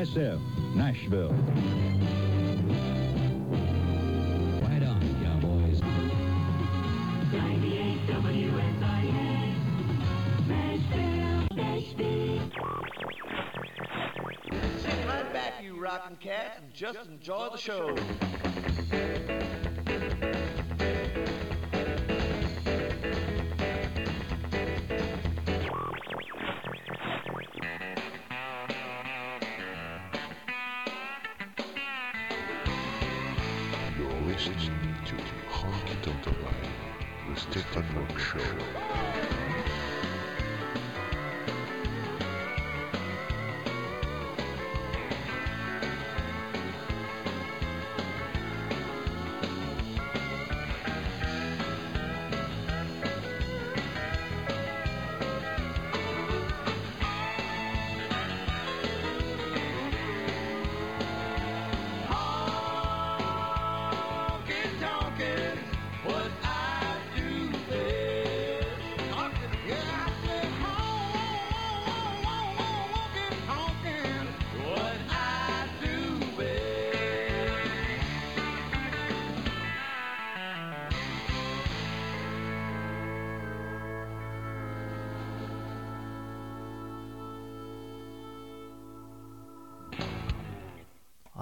SF, Nashville. Right on, cowboys. 98 WSIA, Nashville, Nashville. Sit right back, you rockin' cat, and just enjoy the show.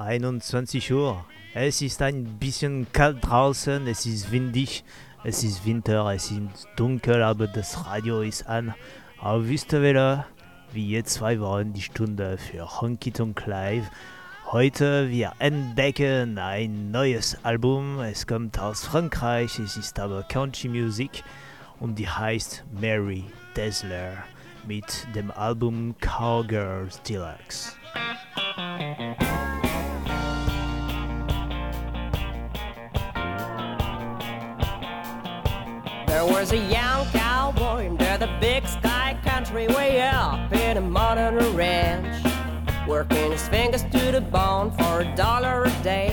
21 Uhr. Es ist ein bisschen kalt draußen, es ist windig, es ist Winter, es ist dunkel, aber das Radio ist an. Auf Wüstewelle, wie jetzt zwei Wochen die Stunde für Honky Tonk Live. Heute wir entdecken ein neues Album. Es kommt aus Frankreich, es ist aber Country Music und die heißt Mary Dazzler mit dem Album Cowgirls Deluxe. Was a young cowboy under the big sky country way up in a modern ranch. Working his fingers to the bone for a dollar a day.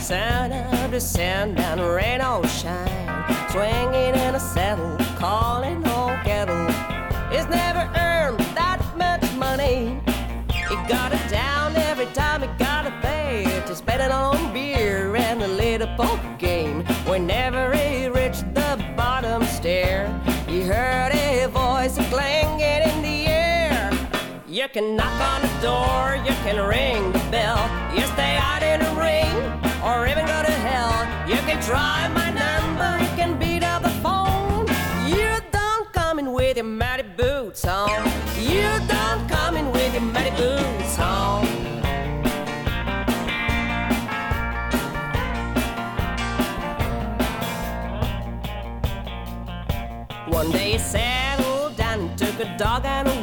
Sun of the sand and rain or shine. Swinging in a saddle, calling on cattle. He's never earned that much money. He got it down every time he got a pay to spend it on beer and a little poker game. Whenever can knock on the door, you can ring the bell, you stay out in the rain, or even go to hell. You can try my number, you can beat up the phone. You don't come in with your muddy boots on. You don't come in with your muddy boots on. One day he settled down and took a dog and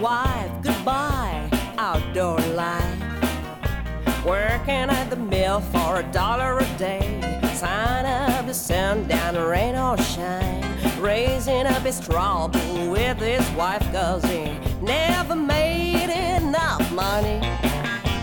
for a dollar a day. Sign up to send down rain or shine. Raising up his trouble with his wife cause he never made enough money.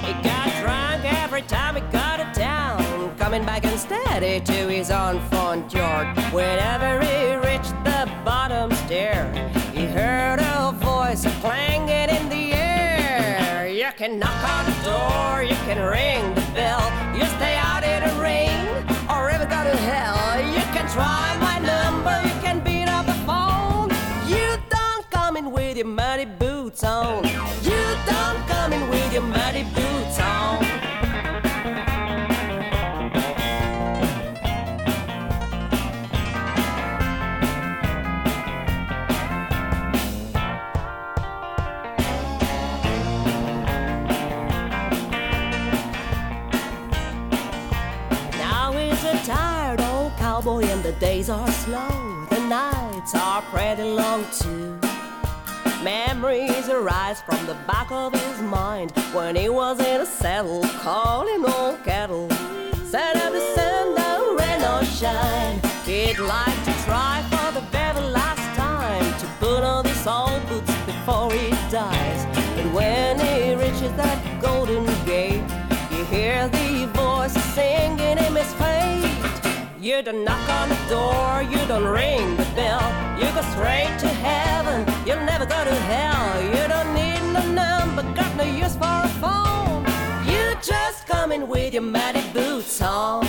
He got drunk every time he got to town. Coming back unsteady to his own front yard. Whenever he reached the bottom stair, he heard a voice clanging in the air. You can knock on the door, you can ring boots on. You don't come in with your muddy boots on. Now he's a tired old cowboy and the days are slow. The nights are pretty long too. Memories arise from the back of his mind when he was in a saddle calling old cattle. Set up the sun, down, rain or shine. He'd like to try for the very last time to put on his old boots before he dies. But when he reaches that golden gate, you hear the voice singing in his fate. You don't knock on the door, you don't ring the bell. You go straight to heaven, you'll never go to hell. You don't need no number, got no use for a phone. You just come in with your muddy boots on.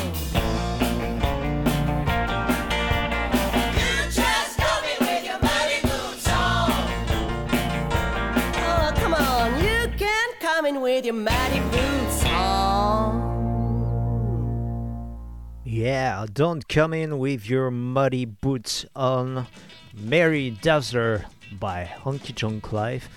Yeah, don't come in with your muddy boots on. Mary Dazzler by Honky Tonk Live.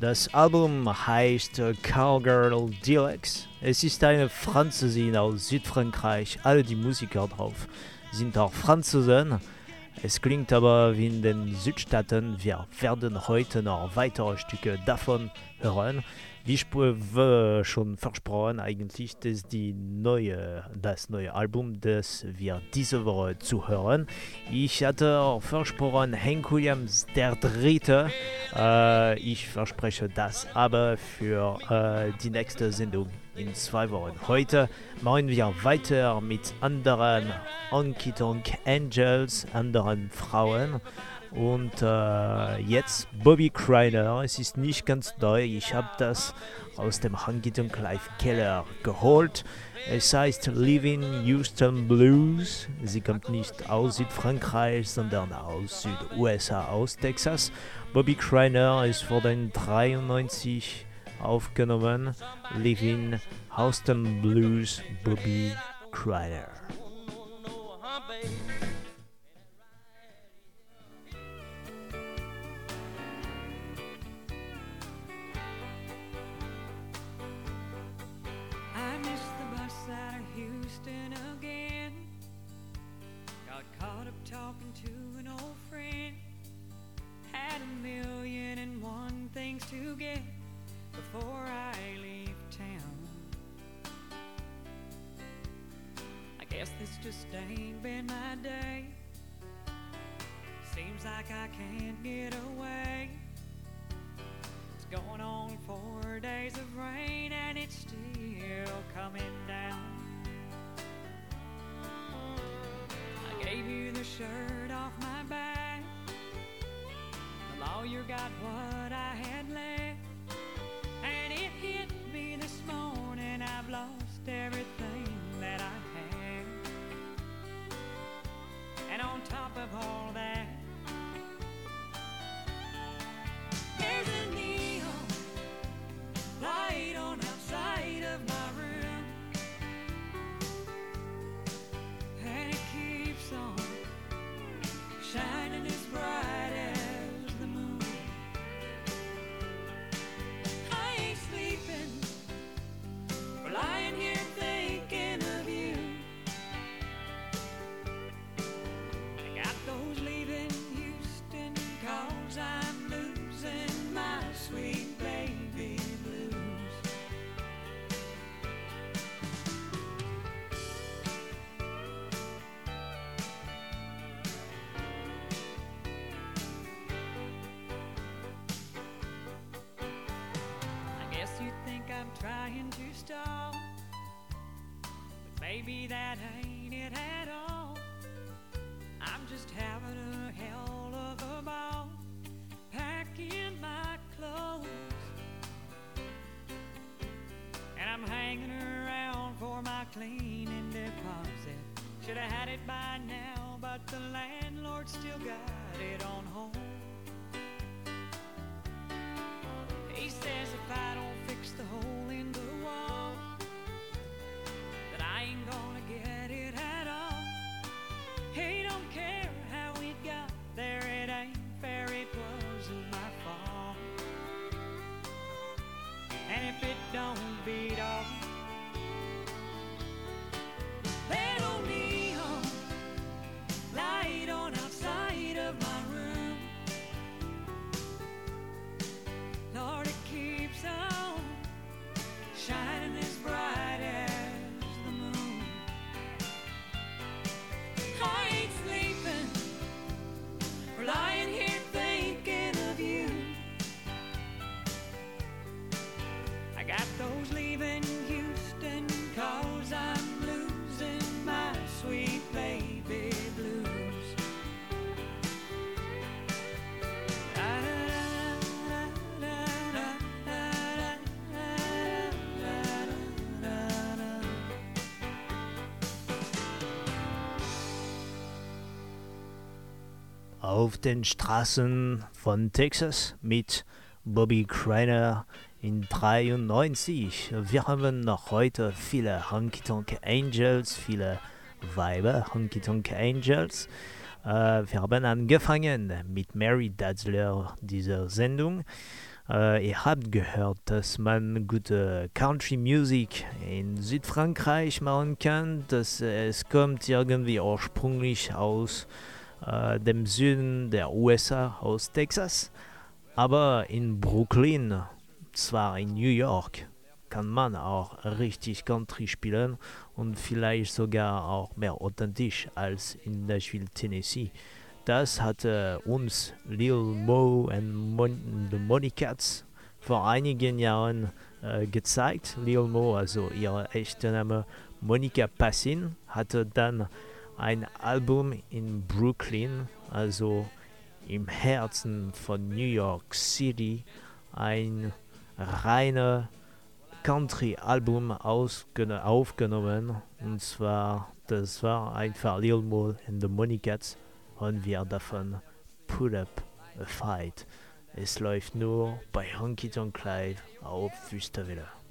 Das Album heißt Cowgirl Deluxe. Es ist eine Französin aus Südfrankreich. Alle die Musiker drauf sind auch Franzosen. Es klingt aber wie in den Südstaaten. Wir werden heute noch weitere Stücke davon hören. Wie ich äh, schon versprochen, eigentlich das ist die neue, das neue Album, das wir diese Woche zu hören. Ich hatte versprochen, Hank Williams der Dritte. Äh, ich verspreche das aber für äh, die nächste Sendung in zwei Wochen. Heute machen wir weiter mit anderen Honky Tonk Angels, anderen Frauen. Und äh, jetzt Bobby Kreiner. Es ist nicht ganz neu. Ich habe das aus dem Honky Tonk Live Keller geholt. Es heißt Living Houston Blues. Sie kommt nicht aus Südfrankreich, sondern aus Süd-USA, aus Texas. Bobby Kreiner ist vor den 93 aufgenommen. Living Houston Blues, Bobby Kreiner. Things to get before I leave town. I guess this just ain't been my day. Seems like I can't get away. It's going on four days of rain and it's still coming down. I gave you the shirt off my back. Lawyer got what I had left. And it hit me this morning I've lost everything that I had. And on top of all that, but maybe that ain't it at all. I'm just having a hell of a ball, packing my clothes, and I'm hanging around for my cleaning deposit. Should have had it by now, but the landlord still got it on hold. Auf den Straßen von Texas mit Bobby Kreiner in 93. Wir haben noch heute viele Honky Tonk Angels, viele Weiber Honky Tonk Angels. Äh, wir haben angefangen mit Mary Dazzler dieser Sendung. Äh, ihr habt gehört, dass man gute Country Music in Südfrankreich machen kann. Dass es kommt irgendwie ursprünglich aus äh, dem Süden der USA, aus Texas. Aber in Brooklyn, zwar in New York, kann man auch richtig Country spielen und vielleicht sogar auch mehr authentisch als in Nashville, Tennessee. Das hatte uns Lil Mo und Mon the Moneycats vor einigen Jahren äh, gezeigt. Lil Mo, also ihr echter Name Monica Passin, hatte dann ein Album in Brooklyn, also im Herzen von New York City, ein reiner Country-Album aufgenommen. Und zwar, das war einfach Lil Mo and the Moneycats und wir davon Put Up a Fight. Es läuft nur bei Honky Tonk Live auf Wüstewelle.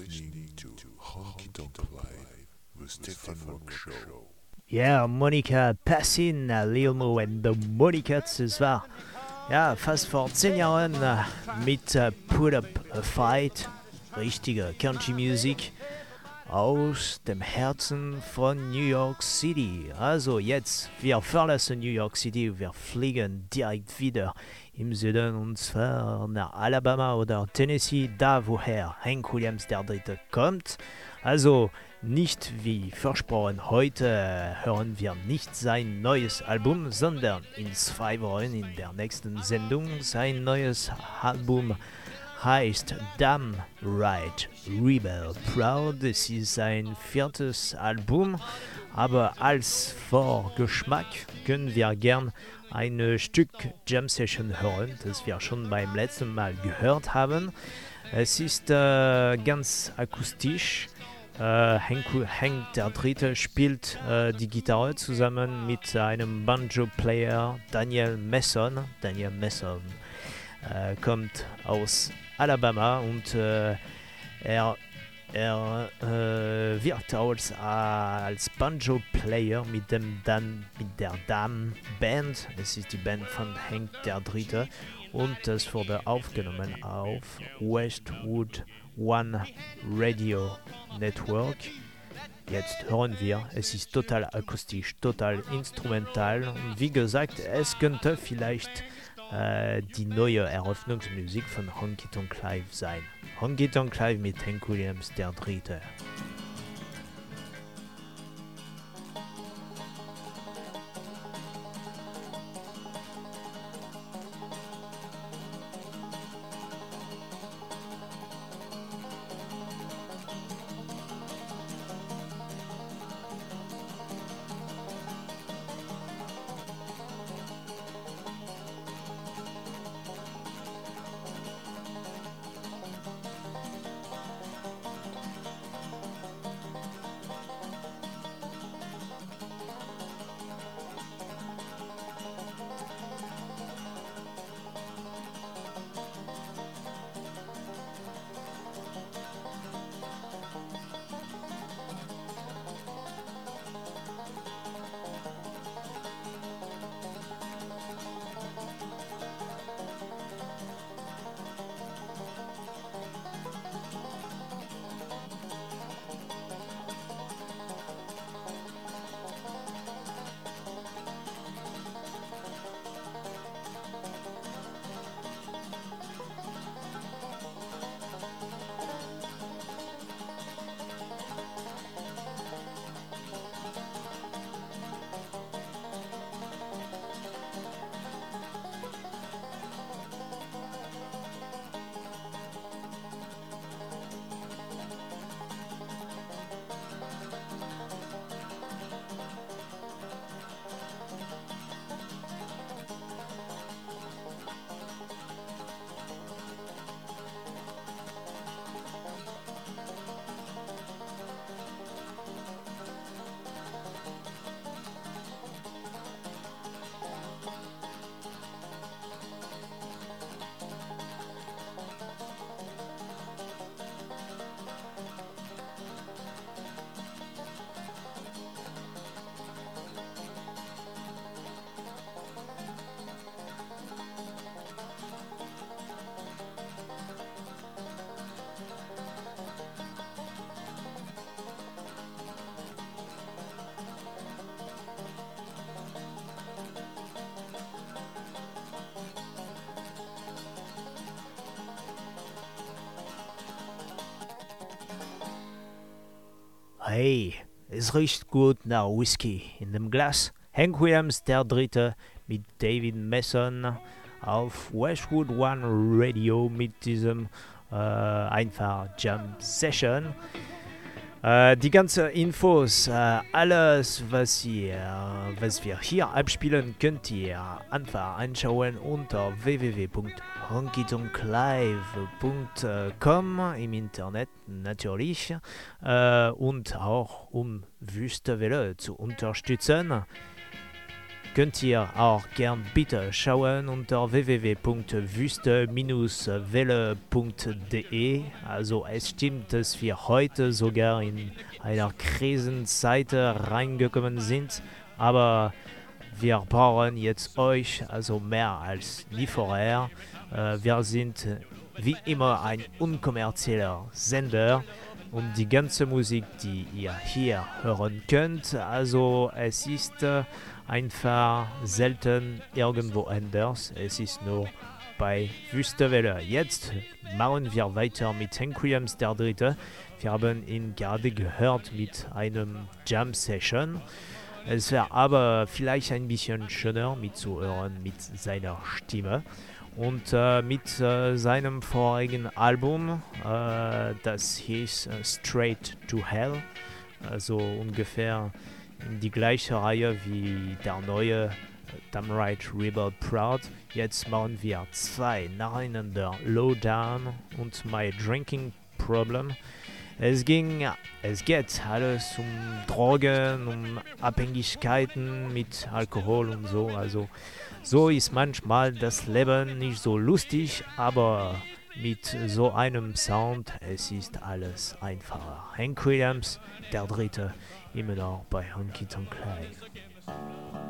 Listening to Honky Tonk Live, the Stefan Rock Show. Yeah, Monica Passin, uh, Lil Mo and the Monicats, es war Ja, fast vor zehn Jahren mit äh, Put Up a Fight, richtige Country Music aus dem Herzen von New York City. Also jetzt, wir verlassen New York City, wir fliegen direkt wieder im Süden und zwar nach Alabama oder Tennessee, da woher Hank Williams der Dritte kommt. Also nicht wie versprochen, heute hören wir nicht sein neues Album, sondern in zwei Wochen in der nächsten Sendung sein neues Album heißt Damn Right Rebel Proud. Es ist sein viertes Album, aber als Vorgeschmack können wir gern ein Stück Jam Session hören, das wir schon beim letzten Mal gehört haben. Es ist äh, ganz akustisch. Äh, Hank, Hank der Dritte spielt äh, die Gitarre zusammen mit einem Banjo-Player Daniel Messon. Daniel Messon äh, kommt aus Alabama und äh, er, er äh, wirkt als, als Banjo-Player mit, dem Dan, mit der Dam Band. Es ist die Band von Hank der Dritte und das wurde aufgenommen auf Westwood One Radio Network. Jetzt hören wir, es ist total akustisch, total instrumental und wie gesagt, es könnte vielleicht äh, die neue Eröffnungsmusik von Honky Tonk Live sein. Honky Tonk Live mit Hank Williams der Dritte. Hey, es riecht gut nach Whisky in dem Glas. Hank Williams der Dritte mit David Mason auf Westwood One Radio mit diesem äh, einfach Jump Session. Äh, die ganzen Infos, äh, alles, was, ihr, was wir hier abspielen, könnt ihr einfach anschauen unter www.honkytonklive.com im Internet natürlich äh, und auch um Wüstewelle zu unterstützen. Könnt ihr auch gern bitte schauen unter www.wüste-welle.de. Also es stimmt, dass wir heute sogar in einer Krisenzeit reingekommen sind, aber wir brauchen jetzt euch also mehr als nie vorher. Äh, wir sind äh, wie immer ein unkommerzieller Sender und die ganze Musik, die ihr hier hören könnt, also es ist äh, einfach selten irgendwo anders. Es ist nur bei Wüstewelle. Jetzt machen wir weiter mit Hank Williams der Dritte. Wir haben ihn gerade gehört mit einem Jam Session. Es wäre aber vielleicht ein bisschen schöner mitzuhören mit seiner Stimme. Und äh, mit äh, seinem vorigen Album, äh, das hieß äh, Straight to Hell, also ungefähr in die gleiche Reihe wie der neue äh, Damn Right Rebel Proud. Jetzt machen wir zwei nacheinander Lowdown und My Drinking Problem. Es ging, es geht alles um Drogen, um Abhängigkeiten mit Alkohol und so. Also so ist manchmal das Leben nicht so lustig, aber mit so einem Sound, es ist alles einfacher. Hank Williams, der Dritte, immer noch bei Honky Tonk Live.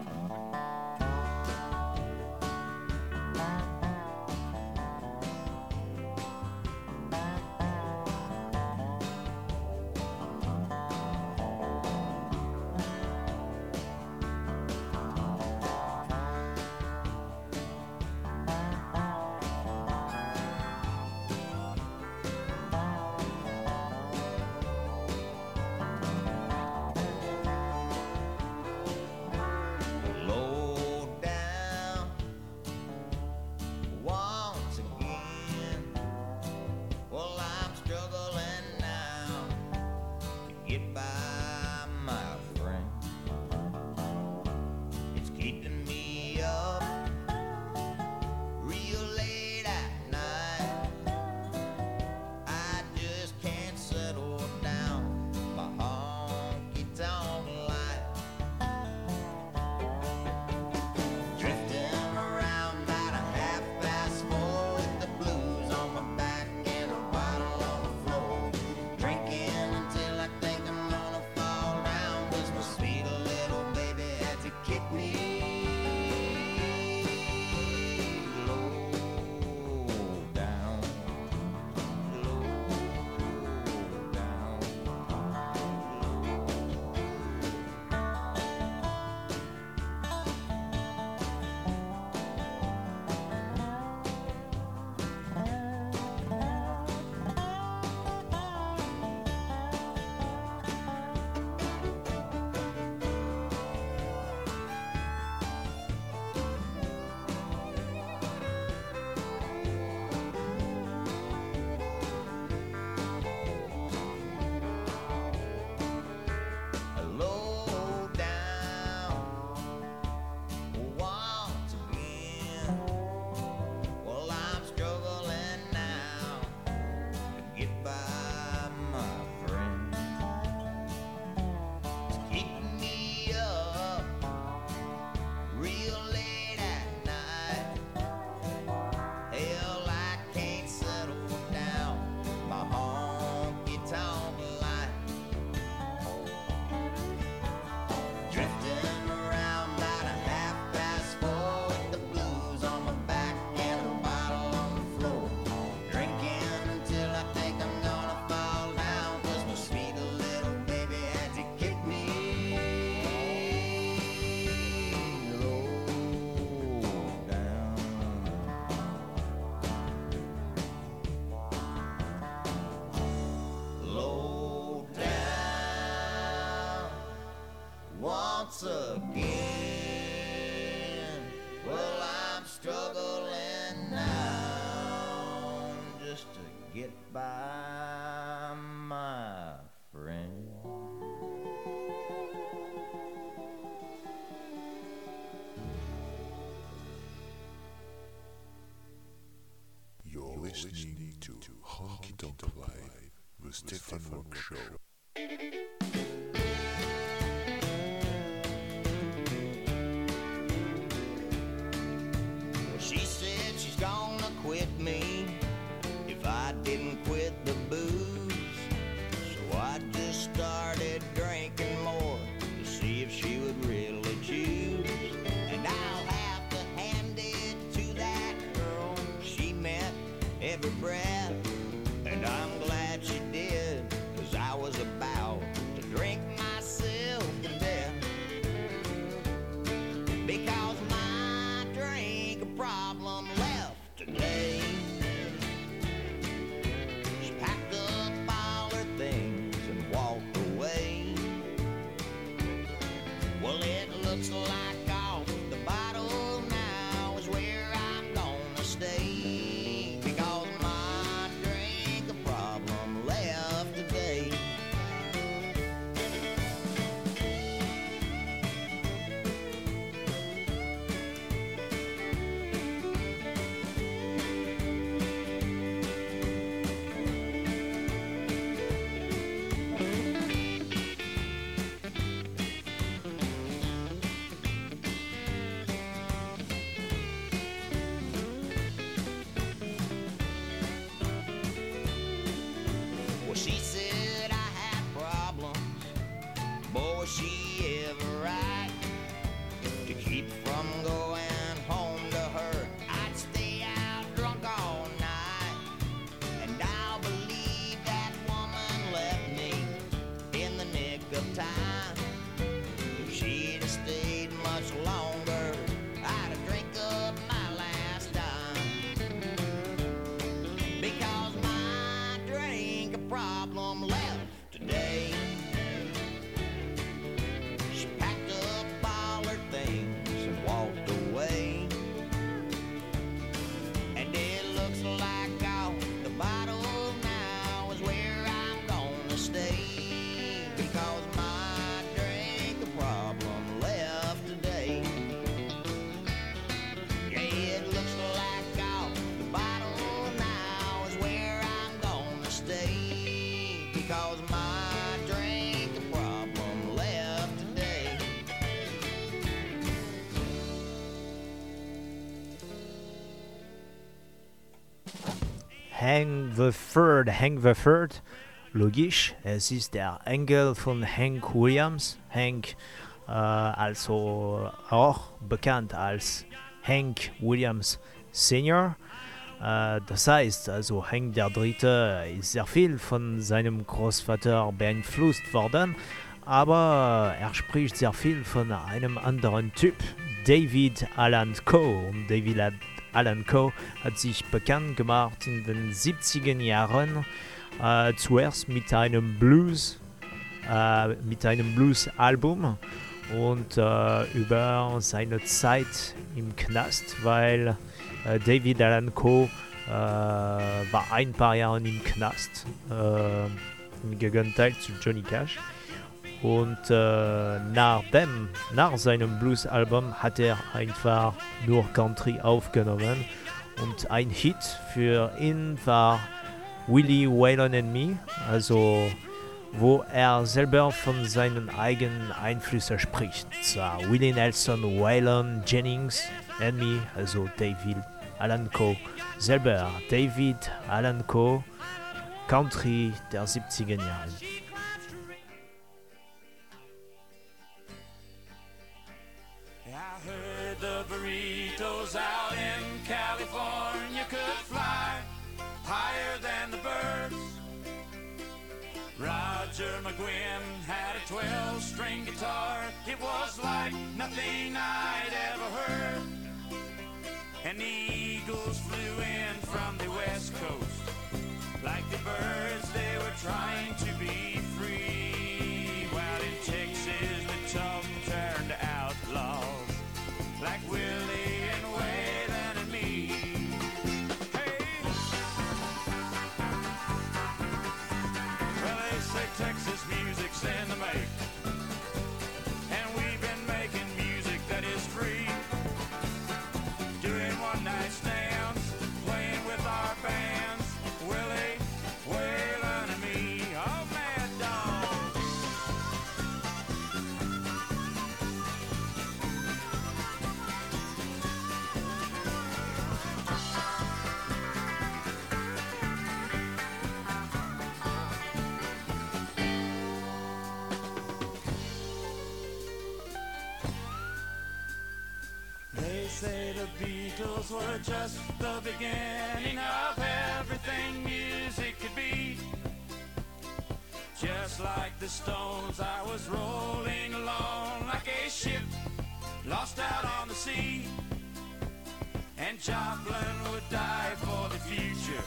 Once again. Well, I'm struggling now just to get by, Third, Hang the Third. Logisch, es ist der Enkel von Hank Williams. Hank, äh, also auch bekannt als Hank Williams Senior. Äh, das heißt, also Hank der Dritte ist sehr viel von seinem Großvater beeinflusst worden, aber er spricht sehr viel von einem anderen Typ, David Alan Coe. Und David Alan Coe hat sich bekannt gemacht in den 70er Jahren, äh, zuerst mit einem Blues, äh, mit einem Blues-Album und äh, über seine Zeit im Knast, weil äh, David Alan Coe äh, war ein paar Jahre im Knast, äh, im Gegenteil zu Johnny Cash. Und äh, nach, dem, nach seinem Blues-Album hat er einfach nur Country aufgenommen. Und ein Hit für ihn war Willie Waylon and Me, also wo er selber von seinen eigenen Einflüssen spricht. Zwar Willie Nelson, Waylon, Jennings and Me, also David Alan Coe selber. David Alan Coe, Country der 70er Jahre. Guitar. It was like nothing I'd ever heard. And the eagles flew in from the west coast. Like the birds, they were trying to be Beatles were just the beginning of everything music could be. Just like the Stones, I was rolling along like a ship lost out on the sea. And Joplin would die for the future,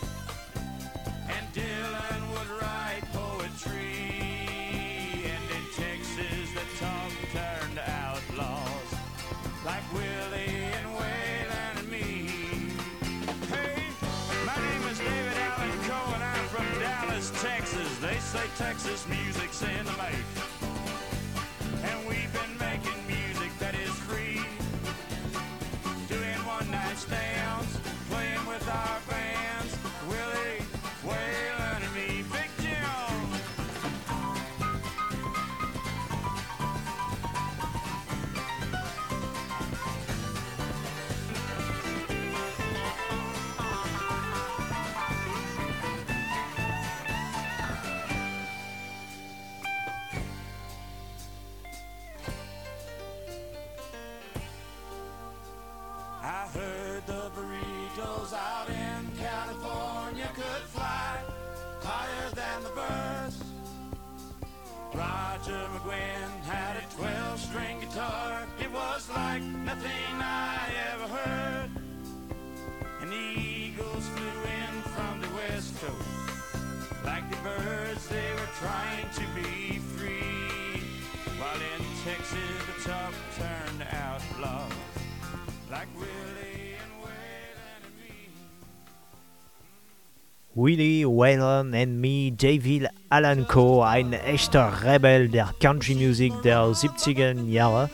and Dylan would write Texas music's in the make. Like the birds, they were trying to be free. While in Texas, the top turned outlaws. Like Willie Waylon and me. Willie Whalen and Me, David Alanco, ein echter Rebel der Country Music der 70er Jahre.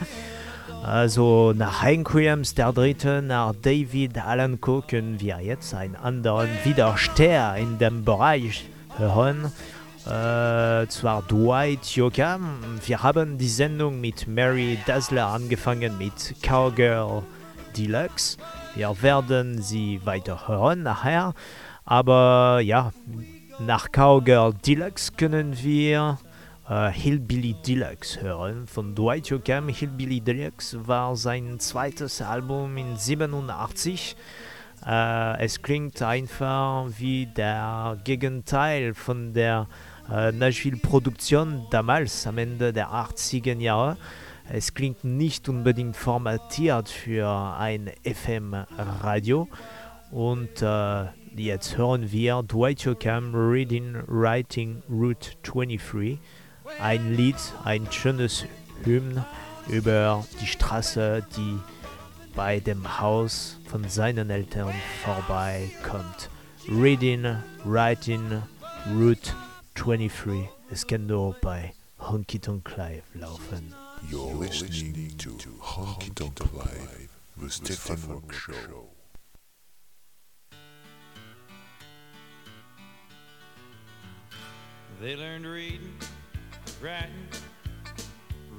Also nach Hank Williams der Dritte, nach David Alanco können wir jetzt einen anderen Widersteher in dem Bereich hören. Äh, zwar Dwight Yoakam. Wir haben die Sendung mit Mary Dazzler angefangen mit Cowgirl Deluxe. Wir werden sie weiter hören nachher. Aber ja, nach Cowgirl Deluxe können wir äh, Hillbilly Deluxe hören von Dwight Yoakam. Hillbilly Deluxe war sein zweites Album in 87. Äh, es klingt einfach wie der Gegenteil von der äh, Nashville-Produktion damals am Ende der 80er Jahre. Es klingt nicht unbedingt formatiert für ein FM-Radio. Und äh, jetzt hören wir Dwight Yoakam Reading Writing Route 23. Ein Lied, ein schönes Hymn über die Straße, die bei dem Haus von seinen Eltern vorbeikommt. Reading, Writing, Route 23. Es kann nur bei Honky Tonk Live laufen. You're listening to Honky Tonk Live, the Stefan Rock Show. They learned reading, writing,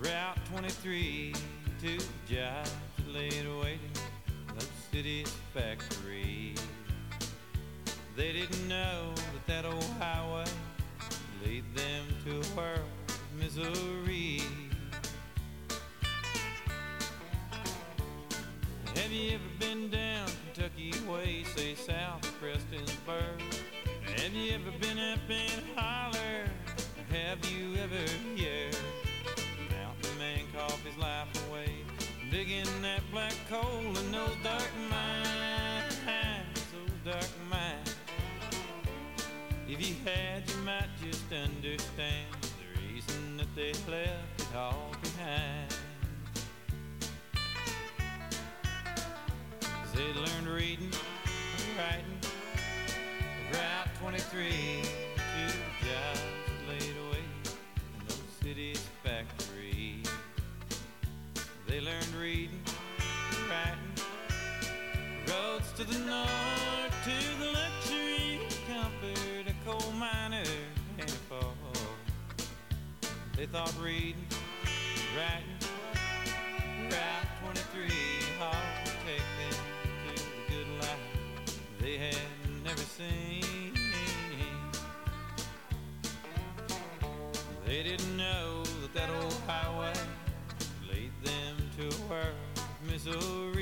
Route 23 to jobs that laid waiting in those factories. They didn't know that that old highway lead them to a world of misery. Have you ever been down Kentucky way, say south of Prestonsburg? Have you ever been up in holler? Have you ever, yeah, mountain man cough his life away, digging that black coal in those dark you had, you might just understand the reason that they left it all behind. they learned reading, writing, Route 23 to jobs laid away in those cities' factories. They learned reading, writing, roads to the north, to the luxury, They thought reading, writing, Route 23 hard would take them to the good life they had never seen. They didn't know that that old highway laid them to a world of misery.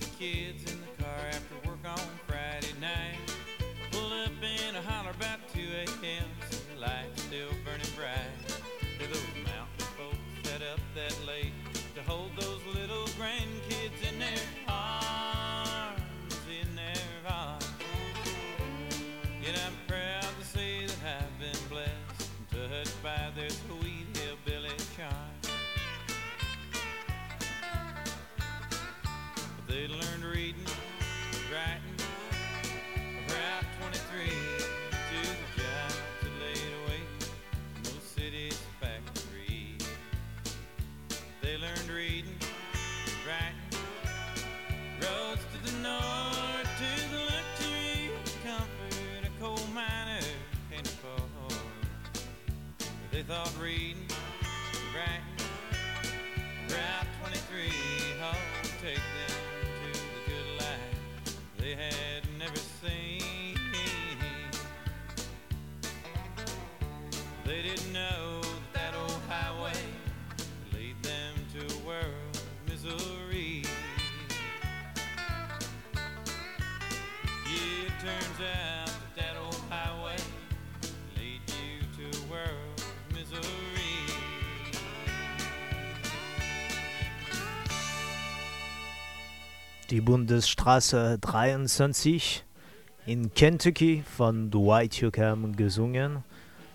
The kids Die Bundesstraße 23 in Kentucky von Dwight Yoakam gesungen.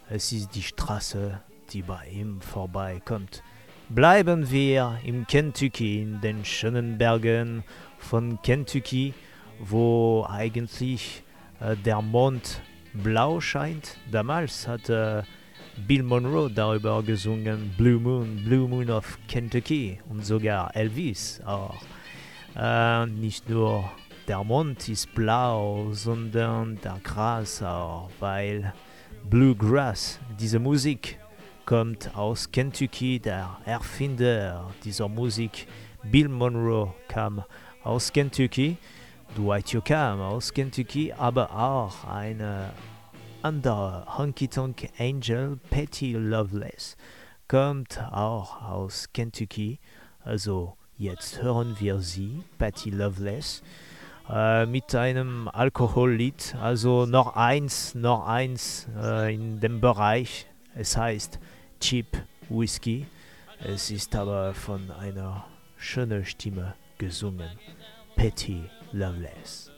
Es ist die Straße, die bei ihm vorbeikommt. Bleiben wir im Kentucky, in den schönen Bergen von Kentucky, wo eigentlich äh, der Mond blau scheint. Damals hat äh, Bill Monroe darüber gesungen, Blue Moon, Blue Moon of Kentucky und sogar Elvis auch. Äh, nicht nur der Mond ist blau, sondern der Gras auch, weil Bluegrass, diese Musik, kommt aus Kentucky. Der Erfinder dieser Musik, Bill Monroe, kam aus Kentucky. Dwight Yoakam aus Kentucky, aber auch eine andere Honky Tonk Angel, Patty Loveless, kommt auch aus Kentucky. Also jetzt hören wir sie, Patty Loveless, äh, mit einem Alkohollied. Also noch eins, noch eins äh, in dem Bereich. Es heißt Cheap Whisky. Es ist aber von einer schönen Stimme gesungen. Patty Loveless.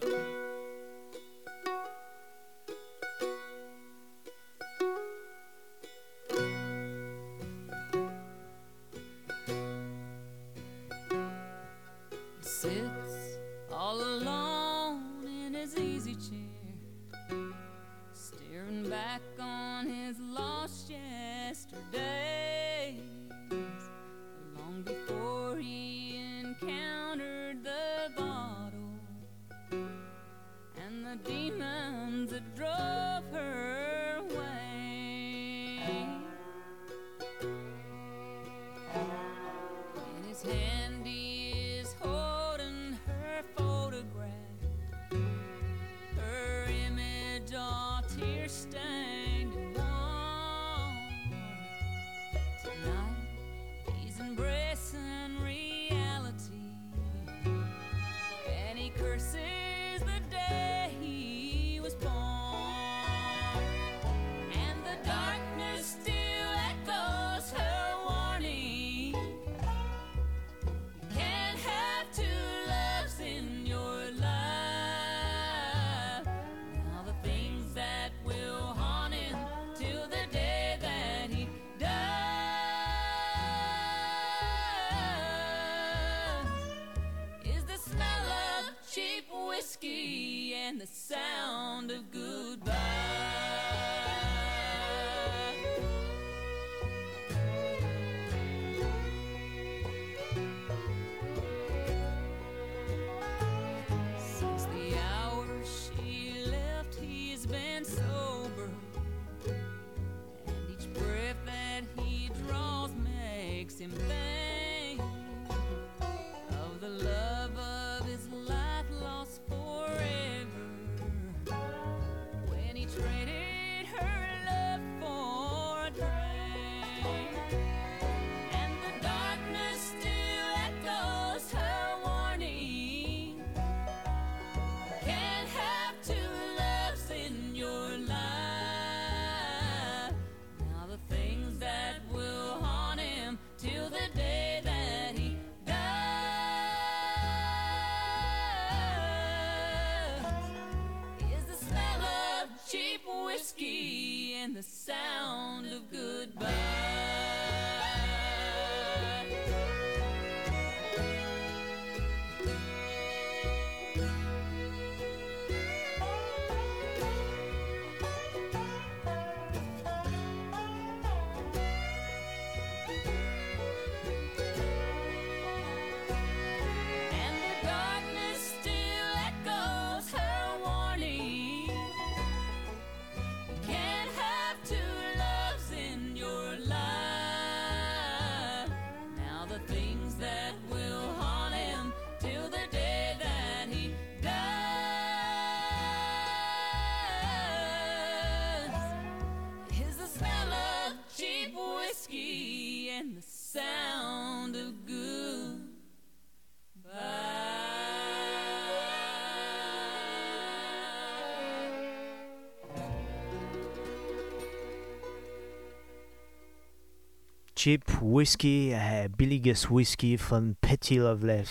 Cheap Whisky, äh, billiges Whisky von Patty Loveless.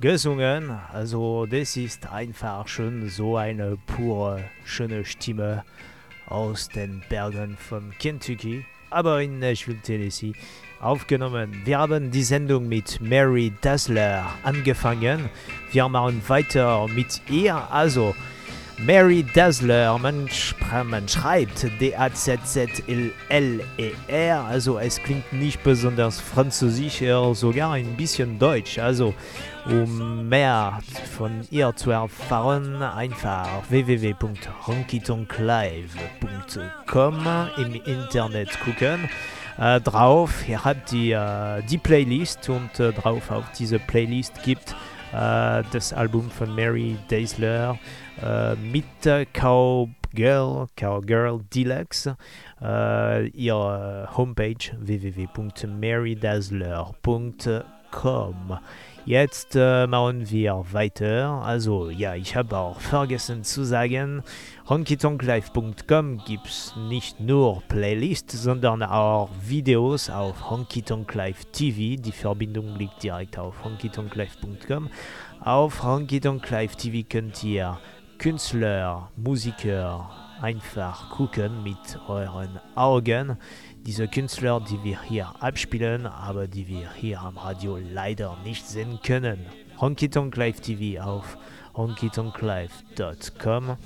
gesungen. Also das ist einfach schon so eine pure, schöne Stimme aus den Bergen von Kentucky, aber in Nashville, Tennessee aufgenommen. Wir haben die Sendung mit Mary Dazzler angefangen. Wir machen weiter mit ihr. Also Mary Dazzler, man, man schreibt D-A-Z-Z-L-L-E-R, also es klingt nicht besonders französisch, eher sogar ein bisschen deutsch. Also um mehr von ihr zu erfahren, einfach www.honkytonklive.com im Internet gucken. Äh, drauf, ihr habt die, äh, die Playlist und äh, drauf auf diese Playlist gibt äh, Euh, das Album von Mary Dazzler euh, äh, mit Cowgirl, Cowgirl Deluxe. Euh, Ihre Homepage www.marydazzler.com. Jetzt äh, machen wir weiter. Also ja, ich habe auch vergessen zu sagen, honkytonklive.com es nicht nur Playlists, sondern auch Videos auf Honky Tonk Live TV. Die Verbindung liegt direkt auf honkytonklive.com. Auf Honky Tonk Live TV könnt ihr Künstler, Musiker einfach gucken mit euren Augen. Diese Künstler, die wir hier abspielen, aber die wir hier am Radio leider nicht sehen können. Honky Tonk Live TV auf honkytonklive.com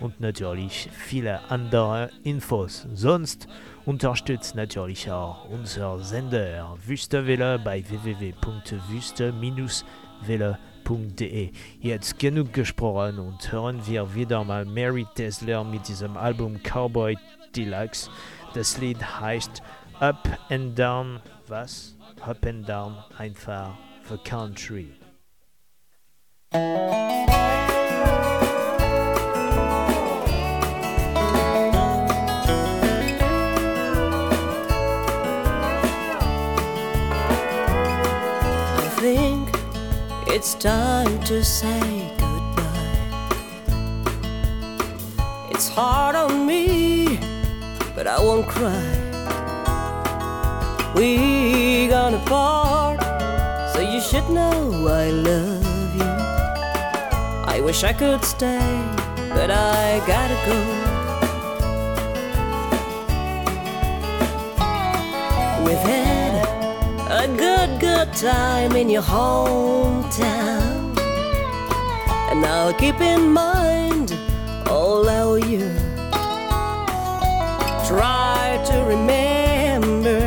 und natürlich viele andere Infos. Sonst unterstützt natürlich auch unser Sender Wüstewelle bei www.wüste-welle.de. Jetzt genug gesprochen und hören wir wieder mal Mary Tesler mit diesem Album Cowboy Deluxe. Das Lied heißt Up and Down. Was? Up and Down, einfach the Country. I think it's time to say goodbye. It's hard on me, but I won't cry. We gonna part, so you should know I love you. I wish I could stay, but I gotta go. We've had a good, good time in your hometown. And now keep in mind all our you. Try to remember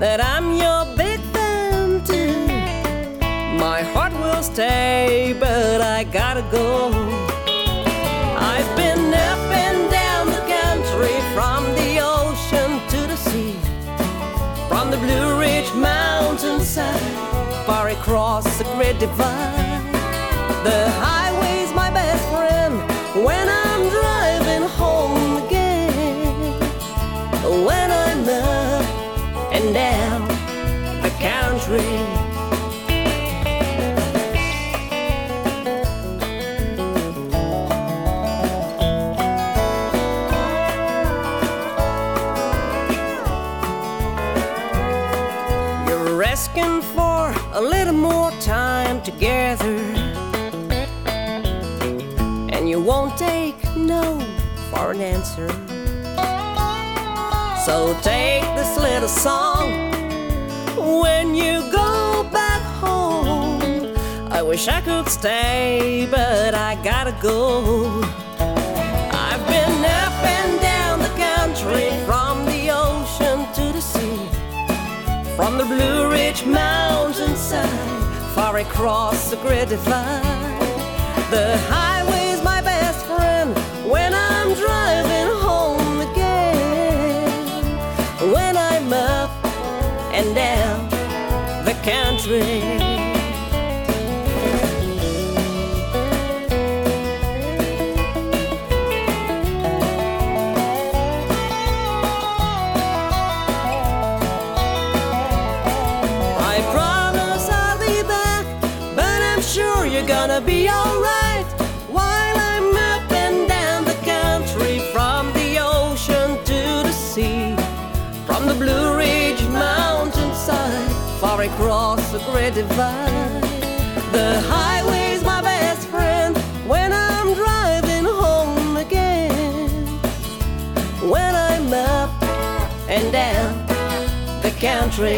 that I'm your big fan too. My heart will stay, but I gotta go. I've been up and down the country from the ocean to the sea. From the Blue Ridge mountainside, far across the Great Divide. The highway's an answer. So take this little song when you go back home. I wish I could stay, but I gotta go. I've been up and down the country from the ocean to the sea. From the Blue Ridge mountainside, far across the Great Divide. The highway's sure you're gonna be alright. While I'm up and down the country, from the ocean to the sea, from the Blue Ridge mountainside, far across great divide. The highway's my best friend when I'm driving home again. When I'm up and down the country.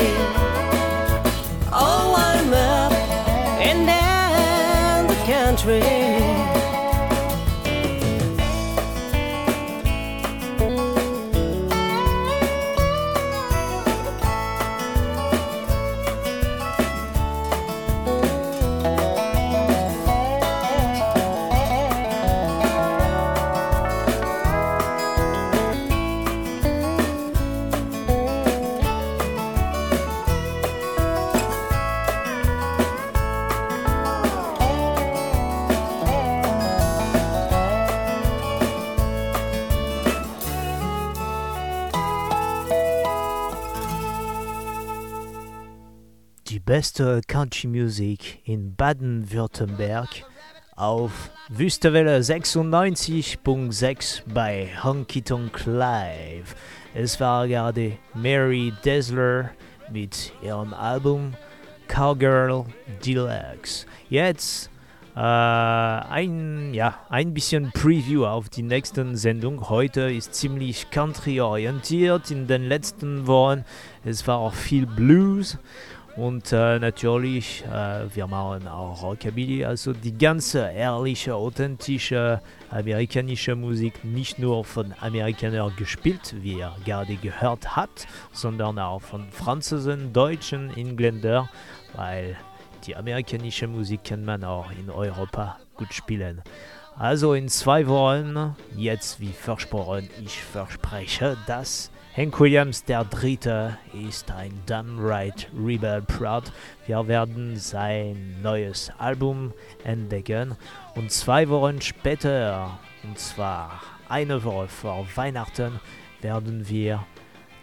Oh, I'm up and down the country. Beste Country Music in Baden-Württemberg auf Wüstewelle 96.6 bei Honky Tonk Live. Es war gerade Mary Desler mit ihrem Album Cowgirl Deluxe. Jetzt äh, ein, ja, ein bisschen Preview auf die nächsten Sendung. Heute ist ziemlich country orientiert. In den letzten Wochen es war auch viel Blues. Und äh, natürlich, äh, wir machen auch Rockabilly, also die ganze ehrliche, authentische amerikanische Musik, nicht nur von Amerikanern gespielt, wie ihr gerade gehört habt, sondern auch von Franzosen, Deutschen, Engländern, weil die amerikanische Musik kann man auch in Europa gut spielen. Also in zwei Wochen, jetzt wie versprochen, ich verspreche, dass Hank Williams der Dritte ist ein downright Rebel Proud. Wir werden sein neues Album entdecken und zwei Wochen später, und zwar eine Woche vor Weihnachten, werden wir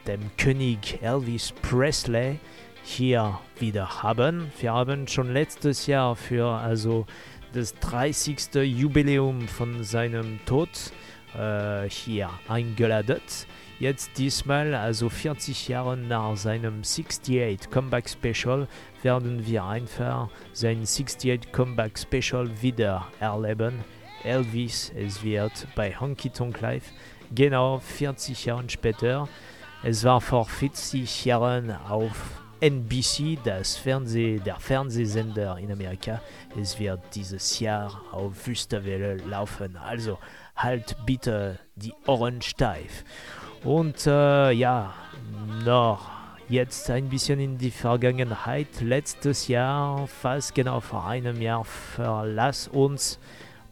den König Elvis Presley hier wieder haben. Wir haben schon letztes Jahr für also das 30. Jubiläum von seinem Tod äh, hier eingeladen. Jetzt diesmal, also 40 Jahre nach seinem 68 Comeback Special, werden wir einfach sein 68 Comeback Special wieder erleben. Elvis, es wird bei Honky Tonk Live, genau 40 Jahre später. Es war vor 40 Jahren auf NBC, das Fernseh, der Fernsehsender in Amerika. Es wird dieses Jahr auf Wüstewelle laufen. Also halt bitte die Ohren steif. Und äh, ja, noch jetzt ein bisschen in die Vergangenheit. Letztes Jahr, fast genau vor einem Jahr, verlass uns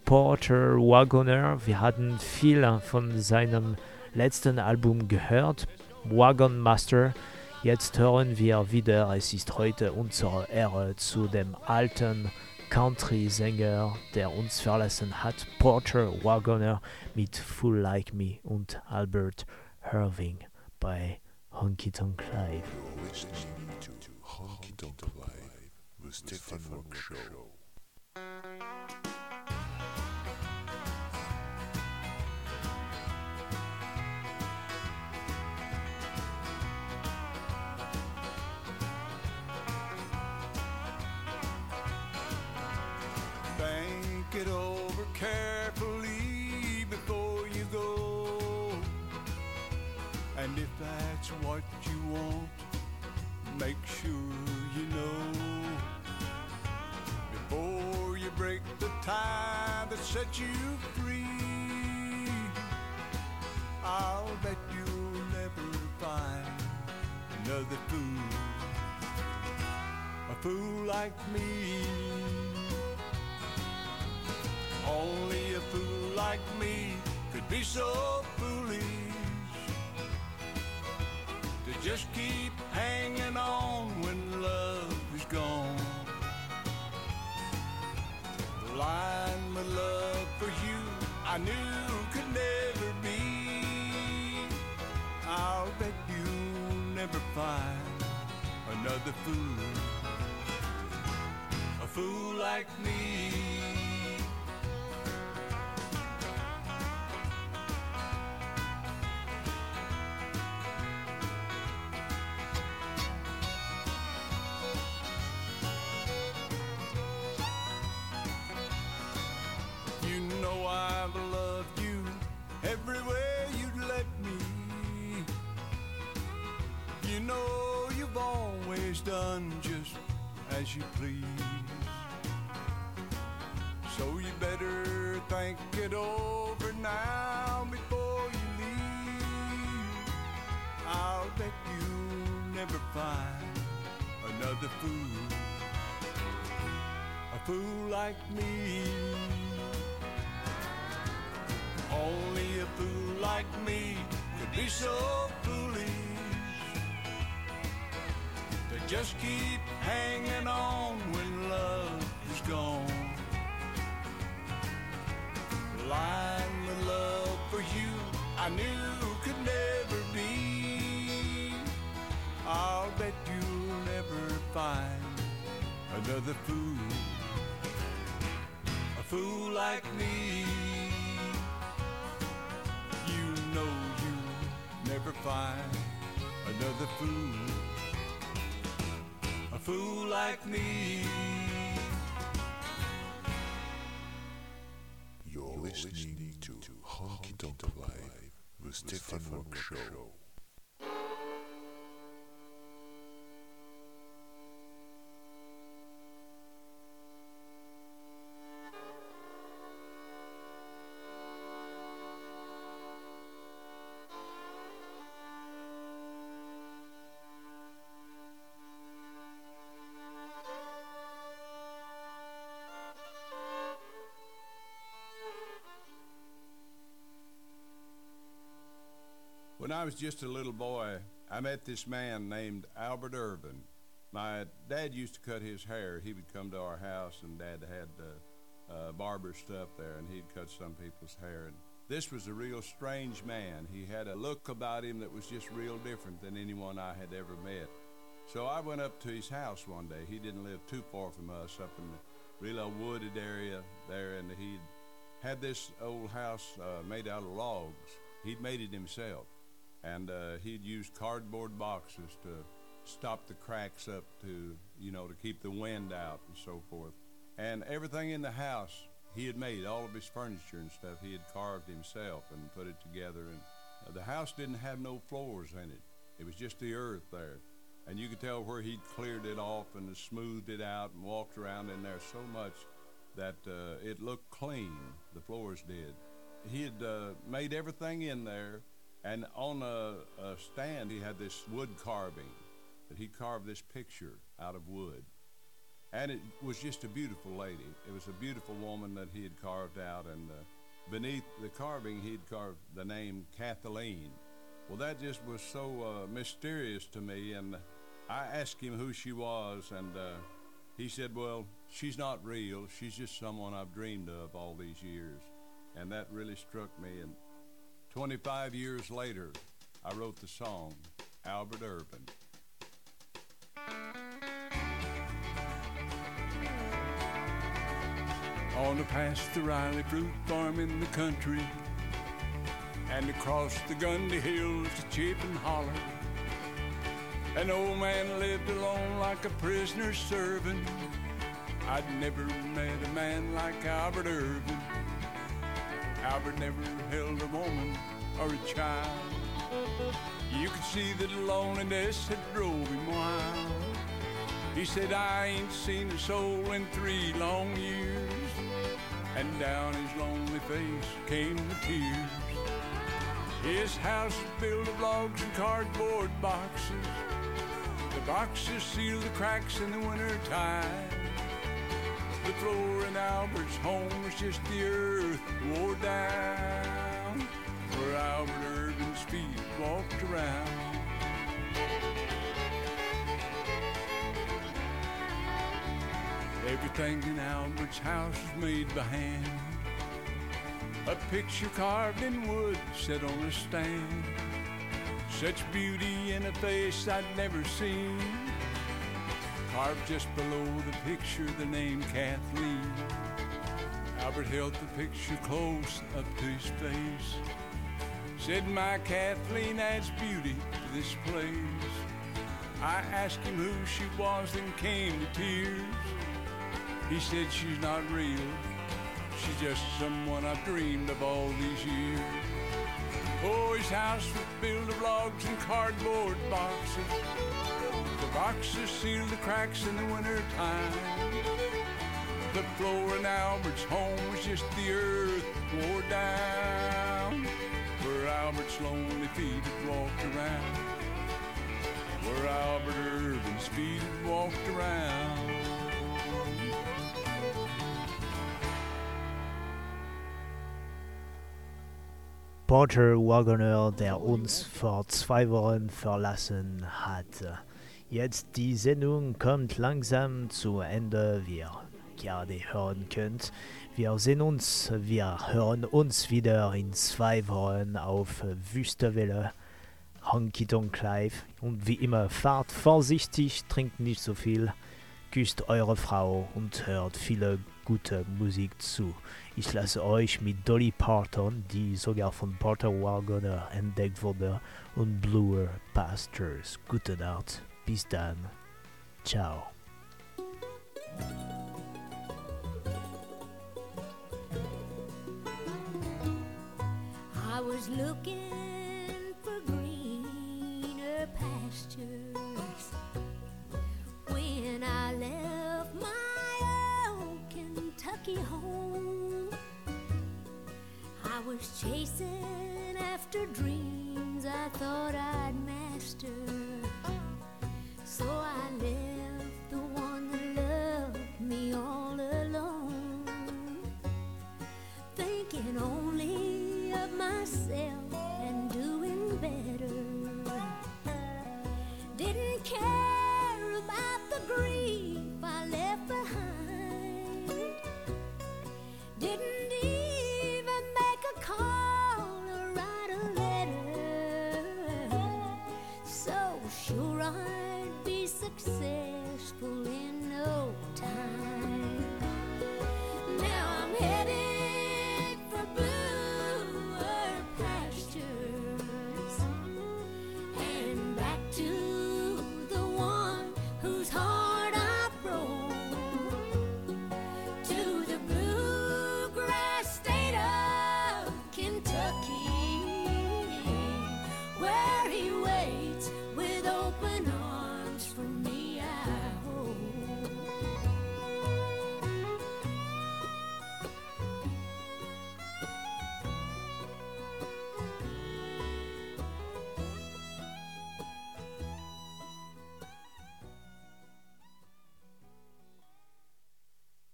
Porter Wagoner. Wir hatten viel von seinem letzten Album gehört, Wagon Master. Jetzt hören wir wieder, es ist heute unsere Ehre zu dem alten Country-Sänger, der uns verlassen hat, Porter Wagoner mit Full Like Me und Albert Erving by Honky Tonk Live. You're listening to Honky Tonk Live, the Rock Show. Sets you free, I'll bet you'll never find another fool. A fool like me. Only a fool like me could be so foolish to just keep another fool, a fool like me. Like me. Only a fool like me could be so foolish to just keep hanging on when love is gone. Blind with love for you, I knew could never be. I'll bet you'll never find another fool, fool like me. You know you'll never find another fool, a fool like me. You're listening to Honky Tonk Live, the Stefan Rock Show. I was just a little boy, I met this man named Albert Irvin. My dad used to cut his hair. He would come to our house, and Dad had uh, uh, barber stuff there, and he'd cut some people's hair. And this was a real strange man. He had a look about him that was just real different than anyone I had ever met. So I went up to his house one day. He didn't live too far from us, up in the real wooded area there, and he'd had this old house uh, made out of logs. He'd made it himself and uh, he'd use cardboard boxes to stop the cracks up to you know to keep the wind out and so forth. And everything in the house he had made all of his furniture and stuff he had carved himself and put it together. And uh, the house didn't have no floors in it. It was just the earth there. And you could tell where he'd cleared it off and smoothed it out and walked around in there so much that uh, it looked clean the floors did. He had uh, made everything in there and on a, a stand, he had this wood carving that he carved this picture out of wood. And it was just a beautiful lady. It was a beautiful woman that he had carved out. And uh, beneath the carving, he'd carved the name Kathleen. Well, that just was so uh, mysterious to me. And I asked him who she was. And uh, he said, Well, she's not real. She's just someone I've dreamed of all these years. And that really struck me. And 25 years later, I wrote the song, Albert Irvin. On the past the Riley fruit farm in the country, and across the Gundy Hills to Chapin Holler. An old man lived alone like a prisoner serving. I'd never met a man like Albert Irvin. Albert never held a woman or a child. You could see that loneliness had drove him wild. He said, I ain't seen a soul in three long years. And down his lonely face came the tears. His house was built of logs and cardboard boxes. The boxes sealed the cracks in the winter time. The floor in Albert's home was just the earth wore down where Albert Irvin's feet walked around. Everything in Albert's house was made by hand. A picture carved in wood set on a stand. Such beauty in a face I'd never seen. Carved just below the picture the name Kathleen. Albert held the picture close up to his face. Said, My Kathleen adds beauty to this place. I asked him who she was, then came to tears. He said, She's not real. She's just someone I've dreamed of all these years. Oh, his house was built of logs and cardboard boxes. The boxes sealed the cracks in the winter time. The floor in Albert's home was just the earth wore down. Where Albert's lonely feet had walked around. Where Albert Irvin's feet had walked around. Porter Wagoner, der uns vor zwei Wochen verlassen hat. Jetzt die Sendung kommt langsam zu Ende, wie ihr gerade hören könnt. Wir sehen uns, wir hören uns wieder in zwei Wochen auf Wüstewelle, Honky Tonk Live. Und wie immer, fahrt vorsichtig, trinkt nicht so viel, küsst eure Frau und hört viele gute Musik zu. Ich lasse euch mit Dolly Parton, die sogar von Porter Wagoner entdeckt wurde, und Bluer Pastures. Gute Nacht, bis dann. Ciao. I was looking for greener pastures when I left my old Kentucky home. I was chasing after dreams I thought I'd master, so I left.